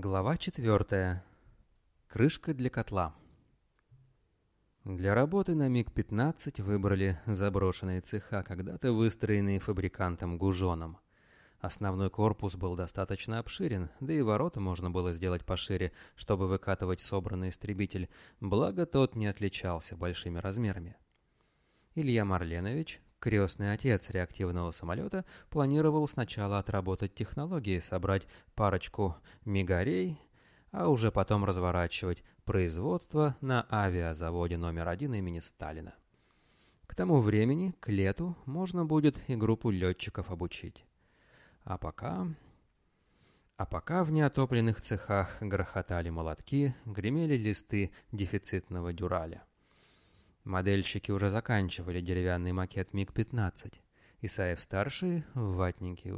Глава четвертая. Крышка для котла. Для работы на МиГ-15 выбрали заброшенные цеха, когда-то выстроенные фабрикантом Гужоном. Основной корпус был достаточно обширен, да и ворота можно было сделать пошире, чтобы выкатывать собранный истребитель, благо тот не отличался большими размерами. Илья Марленович, Крестный отец реактивного самолета планировал сначала отработать технологии, собрать парочку мигарей, а уже потом разворачивать производство на авиазаводе номер один имени Сталина. К тому времени, к лету, можно будет и группу летчиков обучить. А пока... А пока в неотопленных цехах грохотали молотки, гремели листы дефицитного дюраля. Модельщики уже заканчивали деревянный макет МиГ-15. Исаев-старший, в ватнике и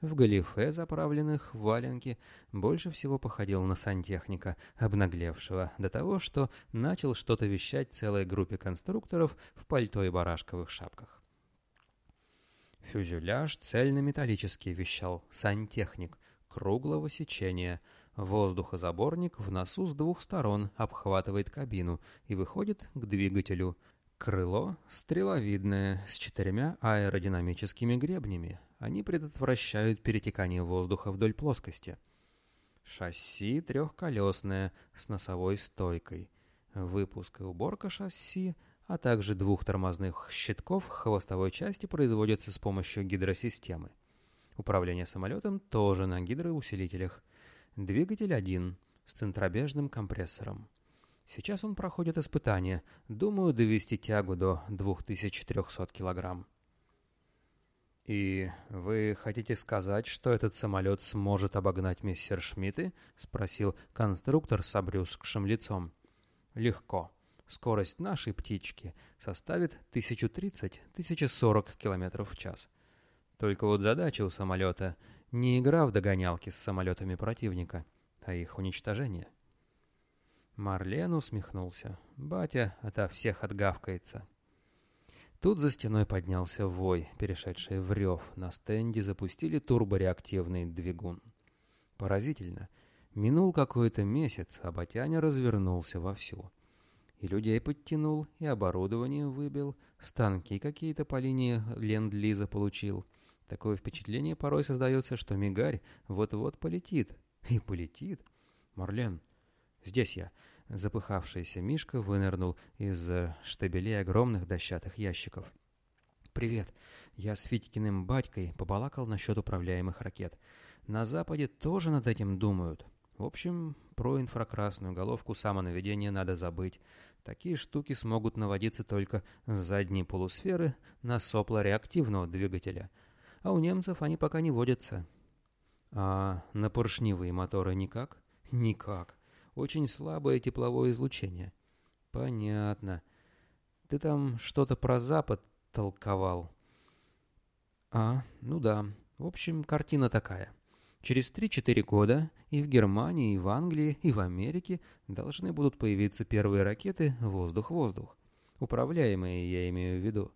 в галифе, заправленных в валенки, больше всего походил на сантехника, обнаглевшего до того, что начал что-то вещать целой группе конструкторов в пальто и барашковых шапках. Фюзеляж цельнометаллический вещал сантехник, круглого сечения – Воздухозаборник в носу с двух сторон обхватывает кабину и выходит к двигателю. Крыло стреловидное, с четырьмя аэродинамическими гребнями. Они предотвращают перетекание воздуха вдоль плоскости. Шасси трехколесное, с носовой стойкой. Выпуск и уборка шасси, а также двух тормозных щитков хвостовой части производятся с помощью гидросистемы. Управление самолетом тоже на гидроусилителях. Двигатель один, с центробежным компрессором. Сейчас он проходит испытание. Думаю, довести тягу до 2300 килограмм. «И вы хотите сказать, что этот самолет сможет обогнать мистер Шмидты?» — спросил конструктор с обрюзгшим лицом. «Легко. Скорость нашей птички составит 1030-1040 км в час. Только вот задача у самолета не игра в догонялки с самолетами противника, а их уничтожение. Марлен усмехнулся. Батя ото всех отгавкается. Тут за стеной поднялся вой, перешедший в рев. На стенде запустили турбореактивный двигун. Поразительно. Минул какой-то месяц, а Батяня развернулся вовсю. И людей подтянул, и оборудование выбил, станки какие-то по линии ленд-лиза получил — Такое впечатление порой создается, что Мигарь вот-вот полетит. И полетит. Марлен, здесь я. Запыхавшийся Мишка вынырнул из штабелей огромных дощатых ящиков. «Привет. Я с Фитькиным батькой побалакал насчет управляемых ракет. На Западе тоже над этим думают. В общем, про инфракрасную головку самонаведения надо забыть. Такие штуки смогут наводиться только с задней полусферы на сопло реактивного двигателя — а у немцев они пока не водятся. А на поршневые моторы никак? Никак. Очень слабое тепловое излучение. Понятно. Ты там что-то про Запад толковал. А, ну да. В общем, картина такая. Через 3-4 года и в Германии, и в Англии, и в Америке должны будут появиться первые ракеты «Воздух-воздух». Управляемые, я имею в виду.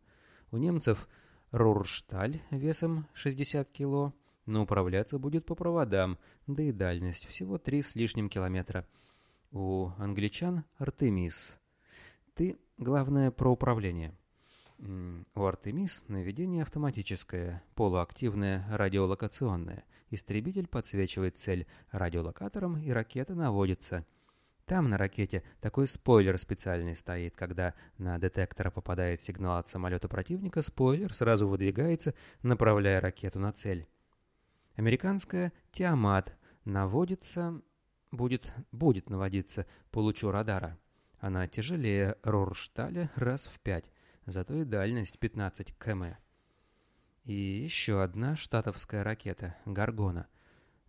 У немцев Руршталь весом 60 кило, но управляться будет по проводам, да и дальность всего 3 с лишним километра. У англичан Артемис. Ты, главное, про управление. У Артемис наведение автоматическое, полуактивное, радиолокационное. Истребитель подсвечивает цель радиолокатором, и ракета наводится – там на ракете такой спойлер специальный стоит, когда на детектор попадает сигнал от самолета противника, спойлер сразу выдвигается, направляя ракету на цель. Американская «Тиамат» наводится, будет, будет наводиться по лучу радара. Она тяжелее Роршталя раз в пять, зато и дальность 15 км. И еще одна штатовская ракета «Гаргона».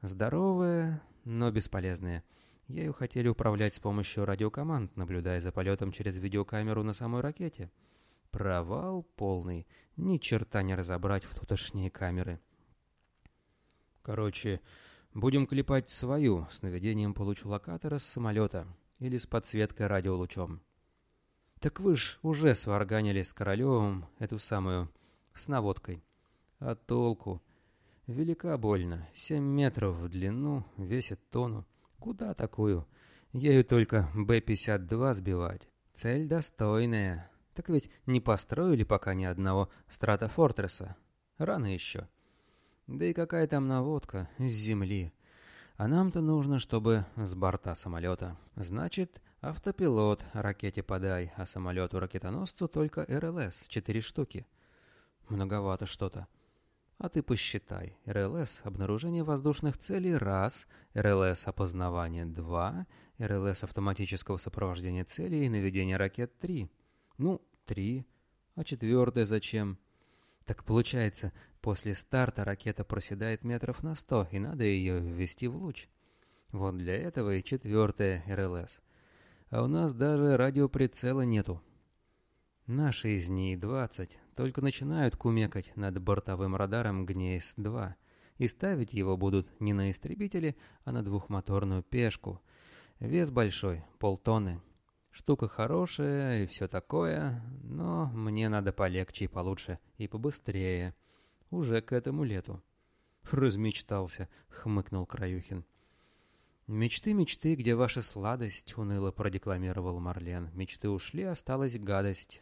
Здоровая, но бесполезная. Ею хотели управлять с помощью радиокоманд, наблюдая за полетом через видеокамеру на самой ракете. Провал полный. Ни черта не разобрать в тутошние камеры. Короче, будем клепать свою с наведением получу-локатора с самолета или с подсветкой радиолучом. Так вы ж уже сварганили с Королевым эту самую, с наводкой. А толку? Велика больно. Семь метров в длину, весит тонну. Куда такую? Ею только Б-52 сбивать. Цель достойная. Так ведь не построили пока ни одного стратофортреса. Рано еще. Да и какая там наводка с земли. А нам-то нужно, чтобы с борта самолета. Значит, автопилот ракете подай, а самолету-ракетоносцу только РЛС, четыре штуки. Многовато что-то. А ты посчитай. РЛС — обнаружение воздушных целей — раз, РЛС — опознавание — два, РЛС автоматического сопровождения целей и наведения ракет — три. Ну, три. А четвертое зачем? Так получается, после старта ракета проседает метров на сто, и надо ее ввести в луч. Вот для этого и четвертое РЛС. А у нас даже радиоприцела нету. Наши из ней двадцать только начинают кумекать над бортовым радаром ГНЕИС-2, и ставить его будут не на истребители, а на двухмоторную пешку. Вес большой, полтонны. Штука хорошая и все такое, но мне надо полегче и получше, и побыстрее. Уже к этому лету. Размечтался, хмыкнул Краюхин. «Мечты, мечты, где ваша сладость?» — уныло продекламировал Марлен. «Мечты ушли, осталась гадость».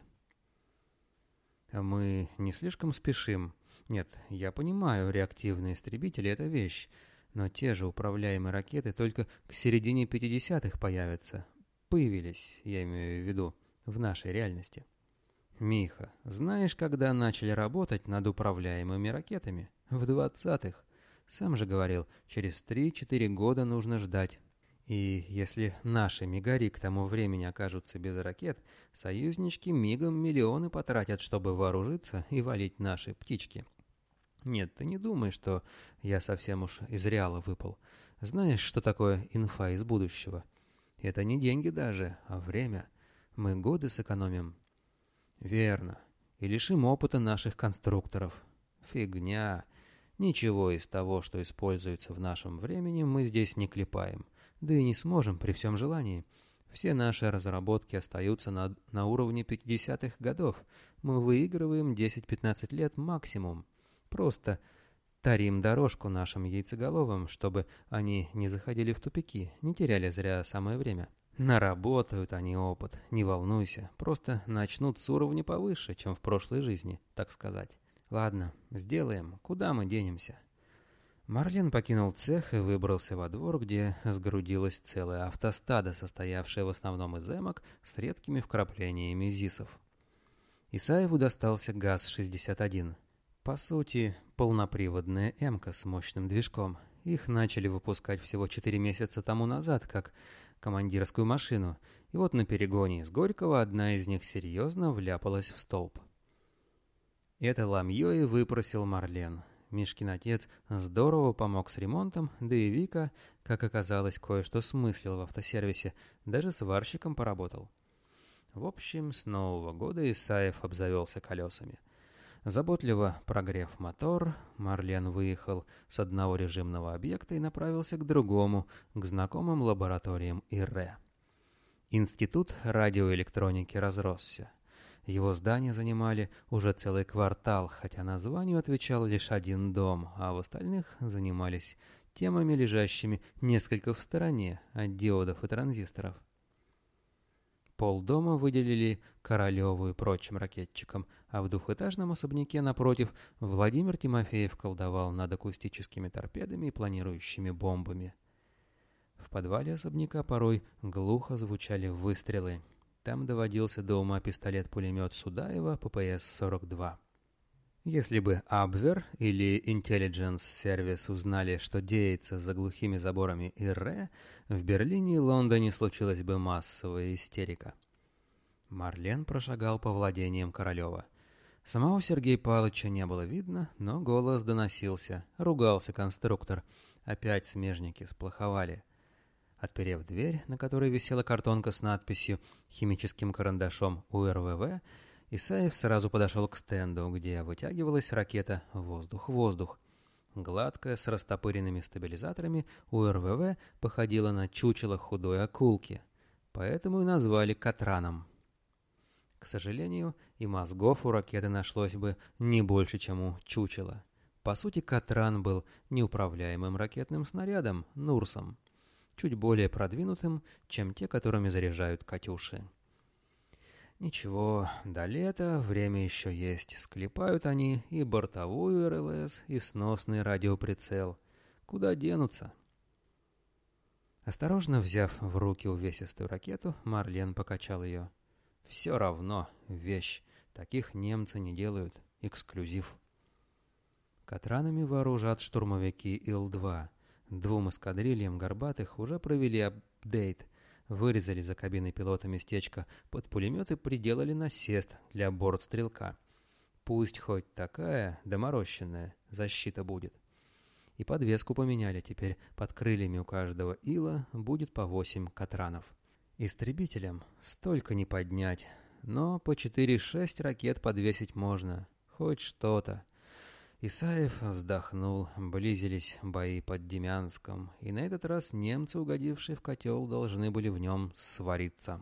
«Мы не слишком спешим?» «Нет, я понимаю, реактивные истребители — это вещь, но те же управляемые ракеты только к середине 50-х появятся появились, я имею в виду, в нашей реальности. Миха, знаешь, когда начали работать над управляемыми ракетами? В двадцатых. Сам же говорил, через 3-4 года нужно ждать. И если наши мигари к тому времени окажутся без ракет, союзнички мигом миллионы потратят, чтобы вооружиться и валить наши птички. Нет, ты не думай, что я совсем уж из реала выпал. Знаешь, что такое инфа из будущего? Это не деньги даже, а время. Мы годы сэкономим. Верно. И лишим опыта наших конструкторов. Фигня. Ничего из того, что используется в нашем времени, мы здесь не клепаем. Да и не сможем при всем желании. Все наши разработки остаются на, на уровне 50-х годов. Мы выигрываем 10-15 лет максимум. Просто Тарим дорожку нашим яйцеголовым, чтобы они не заходили в тупики, не теряли зря самое время. Наработают они опыт, не волнуйся, просто начнут с уровня повыше, чем в прошлой жизни, так сказать. Ладно, сделаем, куда мы денемся? Марлен покинул цех и выбрался во двор, где сгрудилась целая автостада, состоявшая в основном из эмок с редкими вкраплениями зисов. Исаеву достался ГАЗ-61. По сути, полноприводная «Эмка» с мощным движком. Их начали выпускать всего 4 месяца тому назад, как командирскую машину, и вот на перегоне из Горького одна из них серьезно вляпалась в столб. Это ламье и выпросил Марлен. Мишкин отец здорово помог с ремонтом, да и Вика, как оказалось, кое-что смыслил в автосервисе, даже сварщиком поработал. В общем, с Нового года Исаев обзавелся колесами – Заботливо прогрев мотор, Марлен выехал с одного режимного объекта и направился к другому, к знакомым лабораториям ИРЭ. Институт радиоэлектроники разросся. Его здания занимали уже целый квартал, хотя названию отвечал лишь один дом, а в остальных занимались темами, лежащими несколько в стороне от диодов и транзисторов. Полдома выделили Королеву и прочим ракетчикам, а в двухэтажном особняке напротив Владимир Тимофеев колдовал над акустическими торпедами и планирующими бомбами. В подвале особняка порой глухо звучали выстрелы. Там доводился до ума пистолет-пулемет Судаева ППС-42. Если бы Абвер или Intelligence Service узнали, что деется за глухими заборами ИРЭ, в Берлине и Лондоне случилась бы массовая истерика. Марлен прошагал по владениям Королева. Самого Сергея Павловича не было видно, но голос доносился. Ругался конструктор. Опять смежники сплоховали. Отперев дверь, на которой висела картонка с надписью «Химическим карандашом УРВВ», Исаев сразу подошел к стенду, где вытягивалась ракета «Воздух-воздух». Гладкая, с растопыренными стабилизаторами, УРВВ походила на чучело худой акулки, поэтому и назвали «Катраном». К сожалению, и мозгов у ракеты нашлось бы не больше, чем у чучела. По сути, Катран был неуправляемым ракетным снарядом, Нурсом. Чуть более продвинутым, чем те, которыми заряжают «Катюши». Ничего, до лета время еще есть. Склепают они и бортовую РЛС, и сносный радиоприцел. Куда денутся? Осторожно взяв в руки увесистую ракету, Марлен покачал ее. «Все равно вещь. Таких немцы не делают. Эксклюзив». Катранами вооружат штурмовики Ил-2. Двум эскадрильям горбатых уже провели апдейт. Вырезали за кабиной пилота местечко под пулемет и приделали насест для бортстрелка. Пусть хоть такая, доморощенная, защита будет. И подвеску поменяли теперь. Под крыльями у каждого ила будет по восемь катранов. Истребителям столько не поднять, но по 4-6 ракет подвесить можно. Хоть что-то. Исаев вздохнул, близились бои под Демянском, и на этот раз немцы, угодившие в котел, должны были в нем свариться.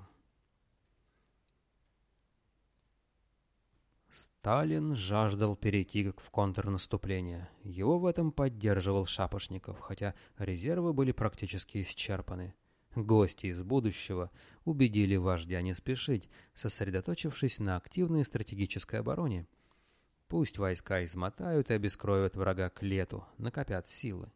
Сталин жаждал перейти в контрнаступление. Его в этом поддерживал Шапошников, хотя резервы были практически исчерпаны. Гости из будущего убедили вождя не спешить, сосредоточившись на активной стратегической обороне. Пусть войска измотают и обескроют врага к лету, накопят силы.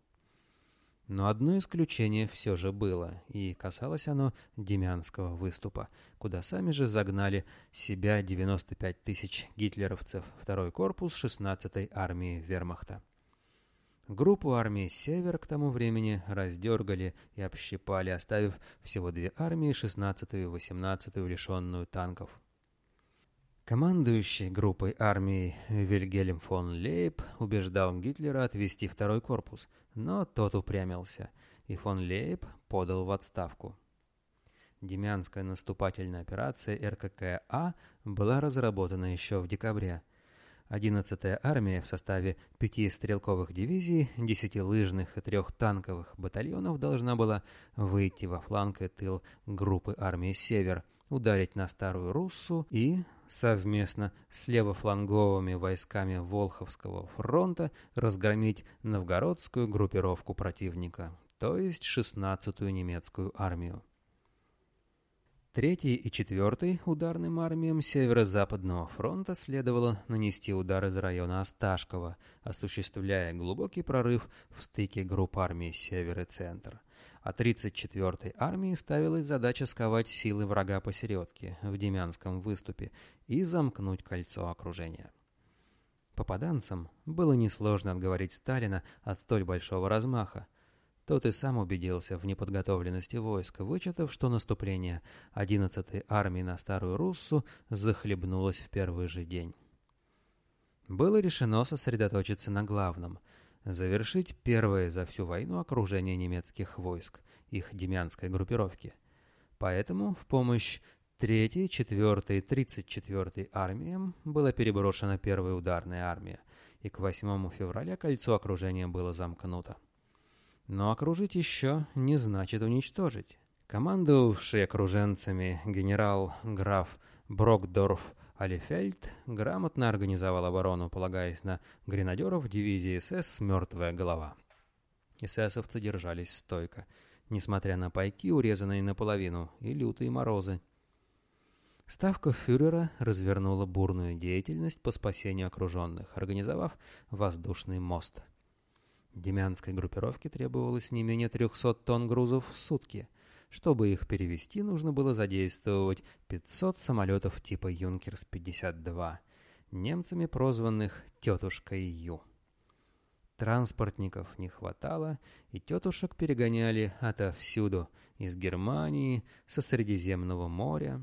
Но одно исключение все же было, и касалось оно Демянского выступа, куда сами же загнали себя 95 тысяч гитлеровцев, второй корпус 16-й армии вермахта. Группу армии «Север» к тому времени раздергали и общипали, оставив всего две армии, 16-ю и 18-ю, лишенную танков. Командующий группой армии Вильгельм фон Лейб убеждал Гитлера отвести второй корпус, но тот упрямился, и фон Лейб подал в отставку. Демянская наступательная операция РККА была разработана еще в декабре. 11-я армия в составе пяти стрелковых дивизий, десяти лыжных и трех танковых батальонов должна была выйти во фланг и тыл группы армии «Север», ударить на Старую Руссу и совместно с левофланговыми войсками Волховского фронта разгромить новгородскую группировку противника, то есть 16-ю немецкую армию. Третий и четвертый ударным армиям Северо-Западного фронта следовало нанести удар из района Осташкова, осуществляя глубокий прорыв в стыке групп армий Север и Центр – а 34-й армии ставилась задача сковать силы врага посередке, в Демянском выступе, и замкнуть кольцо окружения. Попаданцам было несложно отговорить Сталина от столь большого размаха. Тот и сам убедился в неподготовленности войск, вычитав, что наступление 11-й армии на Старую Руссу захлебнулось в первый же день. Было решено сосредоточиться на главном – завершить первое за всю войну окружение немецких войск, их демянской группировки. Поэтому в помощь 3-й, 4-й, 34-й армиям была переброшена первая ударная армия, и к 8 февраля кольцо окружения было замкнуто. Но окружить еще не значит уничтожить. Командовавший окруженцами генерал-граф Брокдорф Алифельд грамотно организовал оборону, полагаясь на гренадеров дивизии СС «Мертвая голова». Эсэсовцы держались стойко, несмотря на пайки, урезанные наполовину, и лютые морозы. Ставка фюрера развернула бурную деятельность по спасению окруженных, организовав воздушный мост. Демянской группировке требовалось не менее 300 тонн грузов в сутки – чтобы их перевести, нужно было задействовать 500 самолетов типа «Юнкерс-52», немцами прозванных «Тетушкой Ю». Транспортников не хватало, и тетушек перегоняли отовсюду, из Германии, со Средиземного моря.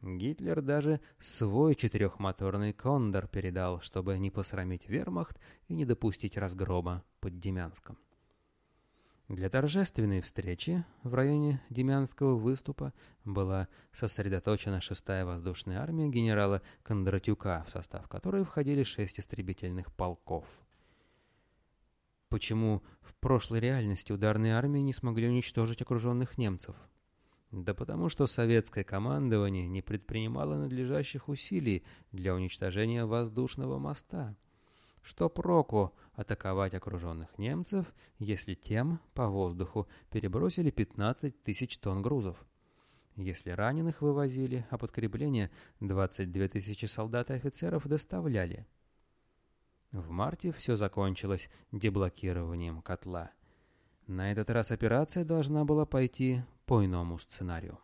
Гитлер даже свой четырехмоторный «Кондор» передал, чтобы не посрамить вермахт и не допустить разгрома под Демянском. Для торжественной встречи в районе Демянского выступа была сосредоточена 6-я воздушная армия генерала Кондратюка, в состав которой входили шесть истребительных полков. Почему в прошлой реальности ударные армии не смогли уничтожить окруженных немцев? Да потому что советское командование не предпринимало надлежащих усилий для уничтожения воздушного моста – Что проку атаковать окруженных немцев, если тем по воздуху перебросили 15 тысяч тонн грузов? Если раненых вывозили, а подкрепление 22 тысячи солдат и офицеров доставляли. В марте все закончилось деблокированием котла. На этот раз операция должна была пойти по иному сценарию.